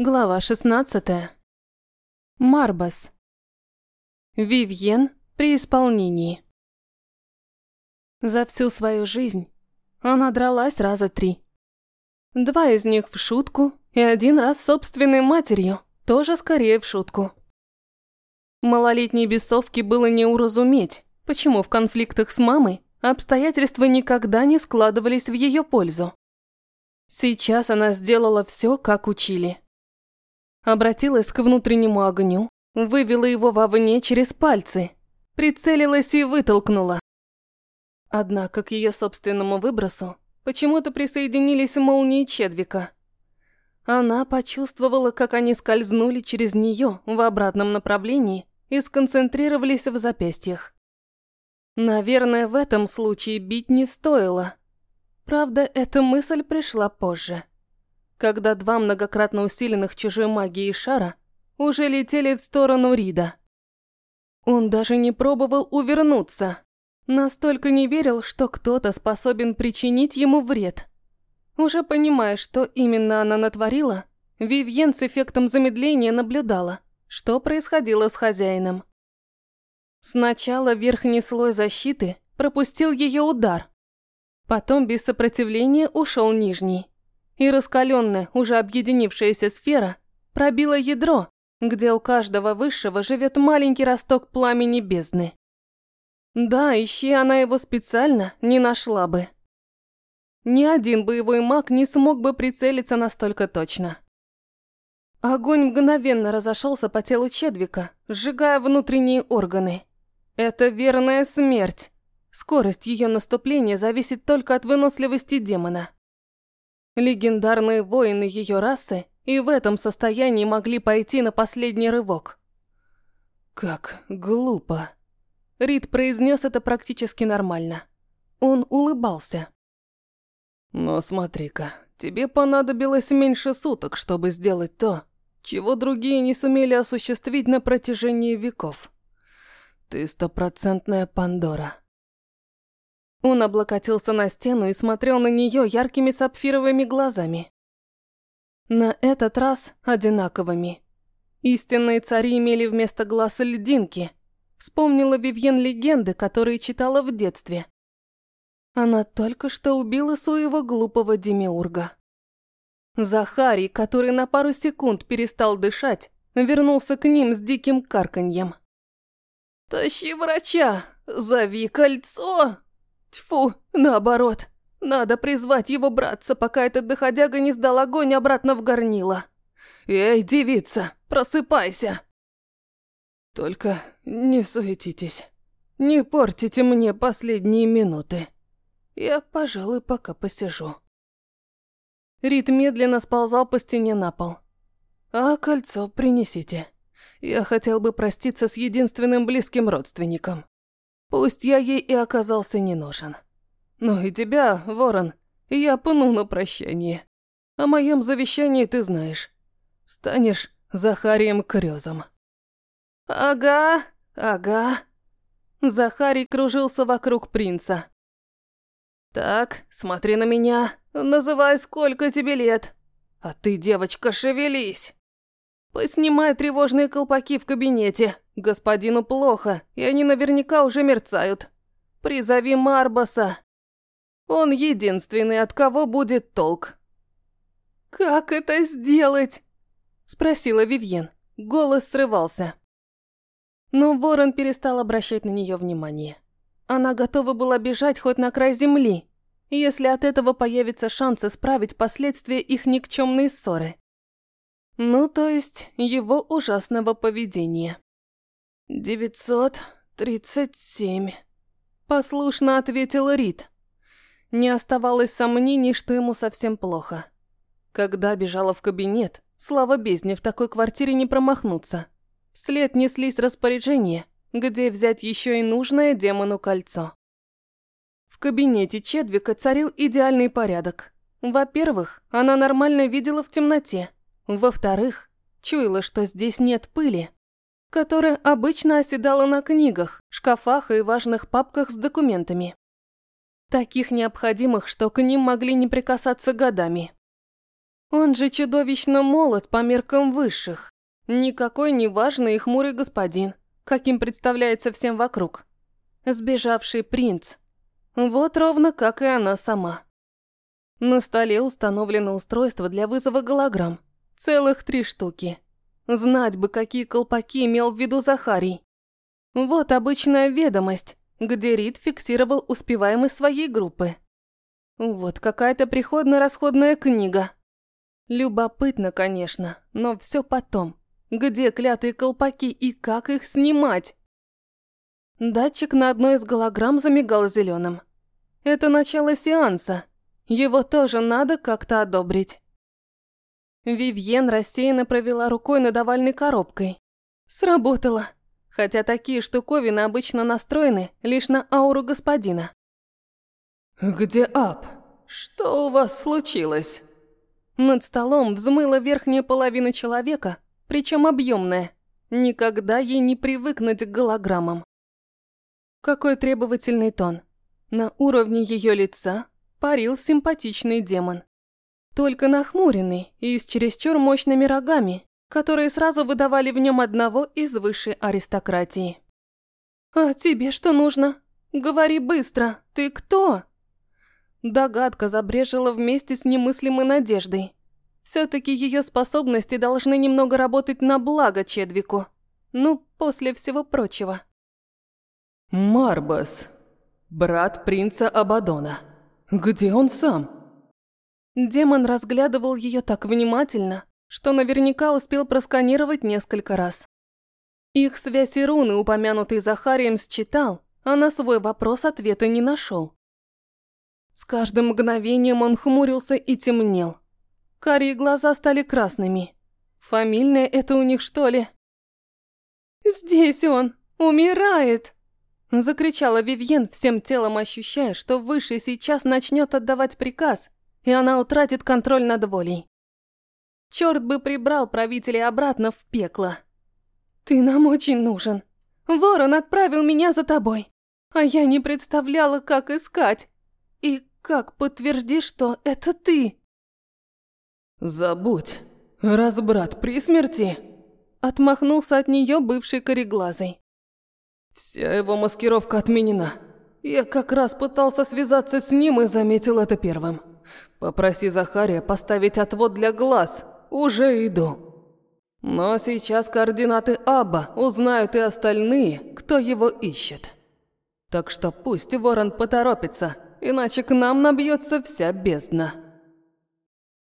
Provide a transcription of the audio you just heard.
Глава 16. Марбас. Вивьен при исполнении. За всю свою жизнь она дралась раза три. Два из них в шутку и один раз собственной матерью, тоже скорее в шутку. Малолетней бесовке было не уразуметь, почему в конфликтах с мамой обстоятельства никогда не складывались в ее пользу. Сейчас она сделала все, как учили. Обратилась к внутреннему огню, вывела его вовне через пальцы, прицелилась и вытолкнула. Однако к ее собственному выбросу почему-то присоединились молнии Чедвика. Она почувствовала, как они скользнули через нее в обратном направлении и сконцентрировались в запястьях. Наверное, в этом случае бить не стоило. Правда, эта мысль пришла позже когда два многократно усиленных чужой магией шара уже летели в сторону Рида. Он даже не пробовал увернуться, настолько не верил, что кто-то способен причинить ему вред. Уже понимая, что именно она натворила, Вивьен с эффектом замедления наблюдала, что происходило с хозяином. Сначала верхний слой защиты пропустил ее удар, потом без сопротивления ушел нижний и раскаленная, уже объединившаяся сфера пробила ядро, где у каждого высшего живет маленький росток пламени бездны. Да, ищи она его специально, не нашла бы. Ни один боевой маг не смог бы прицелиться настолько точно. Огонь мгновенно разошелся по телу Чедвика, сжигая внутренние органы. Это верная смерть. Скорость ее наступления зависит только от выносливости демона. Легендарные воины ее расы и в этом состоянии могли пойти на последний рывок. «Как глупо!» Рид произнес это практически нормально. Он улыбался. «Но смотри-ка, тебе понадобилось меньше суток, чтобы сделать то, чего другие не сумели осуществить на протяжении веков. Ты стопроцентная Пандора. Он облокотился на стену и смотрел на нее яркими сапфировыми глазами. На этот раз одинаковыми. Истинные цари имели вместо глаз льдинки. Вспомнила Вивьен легенды, которые читала в детстве. Она только что убила своего глупого демиурга. Захарий, который на пару секунд перестал дышать, вернулся к ним с диким карканьем. «Тащи врача! Зови кольцо!» Тьфу, наоборот. Надо призвать его братца, пока этот доходяга не сдал огонь обратно в горнило. Эй, девица, просыпайся. Только не суетитесь. Не портите мне последние минуты. Я, пожалуй, пока посижу. Рит медленно сползал по стене на пол. А кольцо принесите. Я хотел бы проститься с единственным близким родственником. Пусть я ей и оказался не нужен. Но и тебя, Ворон, я пну на прощание. О моем завещании ты знаешь. Станешь Захарием Крёзом. Ага, ага. Захарий кружился вокруг принца. Так, смотри на меня, называй, сколько тебе лет. А ты, девочка, шевелись. Поснимай тревожные колпаки в кабинете. Господину плохо, и они наверняка уже мерцают. Призови Марбаса. Он единственный, от кого будет толк. «Как это сделать?» – спросила Вивьен. Голос срывался. Но Ворон перестал обращать на нее внимание. Она готова была бежать хоть на край земли, если от этого появится шанс исправить последствия их никчемной ссоры. Ну, то есть, его ужасного поведения. «Девятьсот тридцать семь», – послушно ответил Рид. Не оставалось сомнений, что ему совсем плохо. Когда бежала в кабинет, слава бездне, в такой квартире не промахнуться. Вслед неслись распоряжения, где взять еще и нужное демону кольцо. В кабинете Чедвика царил идеальный порядок. Во-первых, она нормально видела в темноте – во-вторых, чуяла, что здесь нет пыли, которая обычно оседала на книгах, шкафах и важных папках с документами. Таких необходимых, что к ним могли не прикасаться годами. Он же чудовищно молод по меркам высших. Никакой не важный и хмурый господин, каким представляется всем вокруг. Сбежавший принц. Вот ровно как и она сама. На столе установлено устройство для вызова голограмм. Целых три штуки. Знать бы, какие колпаки имел в виду Захарий. Вот обычная ведомость, где Рид фиксировал успеваемость своей группы. Вот какая-то приходно-расходная книга. Любопытно, конечно, но все потом. Где клятые колпаки и как их снимать? Датчик на одной из голограмм замигал зеленым. Это начало сеанса. Его тоже надо как-то одобрить. Вивьен рассеянно провела рукой над овальной коробкой. Сработало. Хотя такие штуковины обычно настроены лишь на ауру господина. «Где Ап? Что у вас случилось?» Над столом взмыла верхняя половина человека, причем объемная. Никогда ей не привыкнуть к голограммам. Какой требовательный тон. На уровне ее лица парил симпатичный демон. Только нахмуренный и с чересчур мощными рогами, которые сразу выдавали в нем одного из высшей аристократии. «А тебе что нужно? Говори быстро, ты кто?» Догадка забрежила вместе с немыслимой надеждой. Все-таки ее способности должны немного работать на благо Чедвику. Ну, после всего прочего. «Марбас, брат принца Абадона. Где он сам?» Демон разглядывал ее так внимательно, что наверняка успел просканировать несколько раз. Их связь и руны, упомянутый Захарием, считал, а на свой вопрос ответа не нашел. С каждым мгновением он хмурился и темнел. Карие глаза стали красными. Фамильное это у них, что ли? «Здесь он! Умирает!» Закричала Вивьен, всем телом ощущая, что Высший сейчас начнет отдавать приказ, и она утратит контроль над волей. Черт бы прибрал правителей обратно в пекло. «Ты нам очень нужен. Ворон отправил меня за тобой, а я не представляла, как искать. И как подтвердишь, что это ты?» «Забудь, раз брат при смерти...» Отмахнулся от нее бывший кореглазый. «Вся его маскировка отменена. Я как раз пытался связаться с ним и заметил это первым. Попроси Захария поставить отвод для глаз. Уже иду». Но сейчас координаты Аба узнают и остальные, кто его ищет. Так что пусть Ворон поторопится, иначе к нам набьется вся бездна.